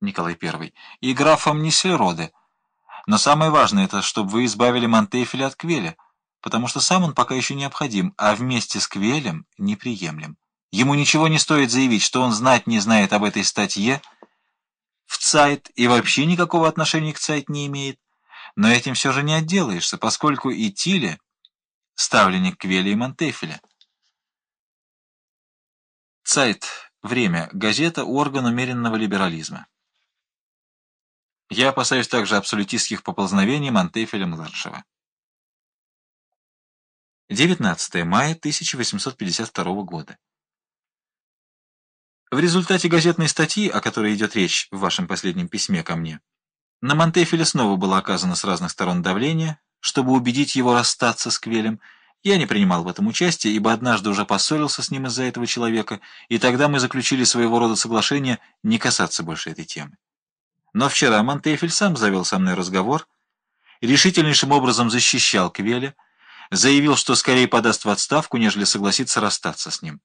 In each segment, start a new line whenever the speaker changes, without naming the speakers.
Николай I, и графом Нисельроде. Но самое важное это, чтобы вы избавили Монтефеля от Квеля, потому что сам он пока еще необходим, а вместе с Квелем неприемлем. Ему ничего не стоит заявить, что он знать не знает об этой статье в ЦАЙТ и вообще никакого отношения к ЦАЙТ не имеет. Но этим все же не отделаешься, поскольку и Тиле — ставленник Квеля и Монтефеля. ЦАЙТ. Время. Газета. Орган умеренного либерализма. Я опасаюсь также абсолютистских поползновений Монтефеля-младшего. 19 мая 1852 года. В результате газетной статьи, о которой идет речь в вашем последнем письме ко мне, на Монтефеля снова было оказано с разных сторон давление, чтобы убедить его расстаться с Квелем. Я не принимал в этом участие, ибо однажды уже поссорился с ним из-за этого человека, и тогда мы заключили своего рода соглашение не касаться больше этой темы. Но вчера Монтефель сам завел со мной разговор, решительнейшим образом защищал Квеля, заявил, что скорее подаст в отставку, нежели согласится расстаться с ним.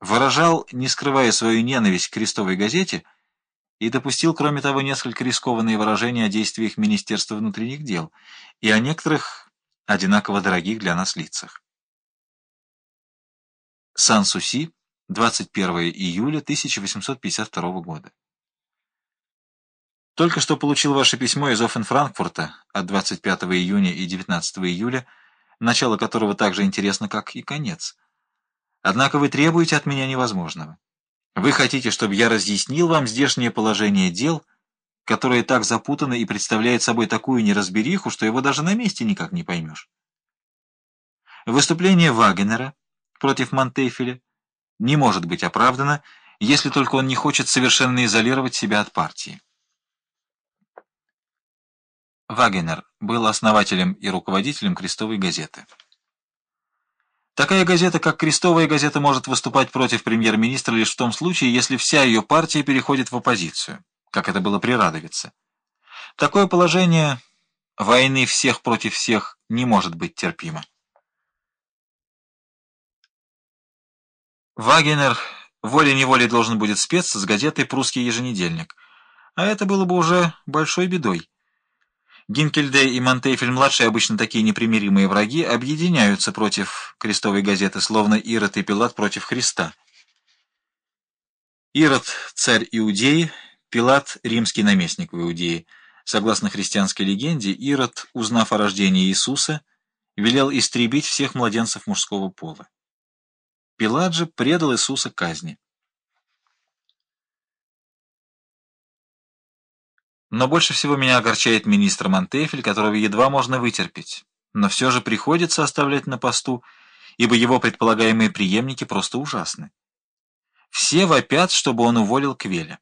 Выражал, не скрывая свою ненависть к крестовой газете, и допустил, кроме того, несколько рискованные выражения о действиях Министерства внутренних дел и о некоторых одинаково дорогих для нас лицах. Сан-Суси, 21 июля 1852 года. Только что получил ваше письмо из Оффен-Франкфурта от 25 июня и 19 июля, начало которого так же интересно, как и конец. Однако вы требуете от меня невозможного. Вы хотите, чтобы я разъяснил вам здешнее положение дел, которое так запутано и представляет собой такую неразбериху, что его даже на месте никак не поймешь. Выступление Вагенера против Монтефеля не может быть оправдано, если только он не хочет совершенно изолировать себя от партии. Вагенер был основателем и руководителем «Крестовой газеты». Такая газета, как «Крестовая газета», может выступать против премьер-министра лишь в том случае, если вся ее партия переходит в оппозицию, как это было при Радовице. Такое положение войны всех против всех не может быть терпимо. Вагенер волей-неволей должен будет спеться с газетой «Прусский еженедельник», а это было бы уже большой бедой. Гинкельде и Монтейфель-младший, обычно такие непримиримые враги, объединяются против крестовой газеты, словно Ирод и Пилат против Христа. Ирод – царь Иудеи, Пилат – римский наместник в Иудее. Согласно христианской легенде, Ирод, узнав о рождении Иисуса, велел истребить всех младенцев мужского пола. Пилат же предал Иисуса казни. Но больше всего меня огорчает министр Монтефель, которого едва можно вытерпеть, но все же приходится оставлять на посту, ибо его предполагаемые преемники просто ужасны. Все вопят, чтобы он уволил Квеля.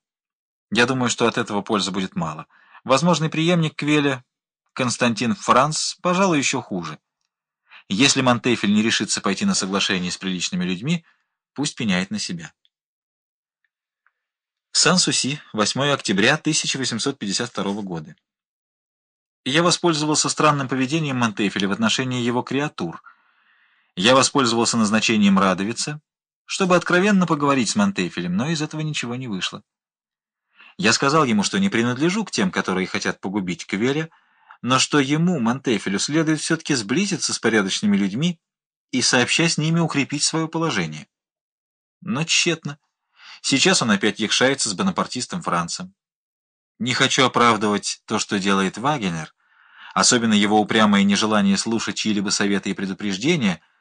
Я думаю, что от этого пользы будет мало. Возможный преемник Квеля, Константин Франц, пожалуй, еще хуже. Если Монтефель не решится пойти на соглашение с приличными людьми, пусть пеняет на себя. Сан-Суси, 8 октября 1852 года. Я воспользовался странным поведением Монтефеля в отношении его креатур. Я воспользовался назначением Радовица, чтобы откровенно поговорить с Монтефелем, но из этого ничего не вышло. Я сказал ему, что не принадлежу к тем, которые хотят погубить Квеля, но что ему, Монтефелю, следует все-таки сблизиться с порядочными людьми и, сообща с ними, укрепить свое положение. Но тщетно. Сейчас он опять якшается с бонапартистом Францем. Не хочу оправдывать то, что делает Вагенер, особенно его упрямое нежелание слушать чьи-либо советы и предупреждения —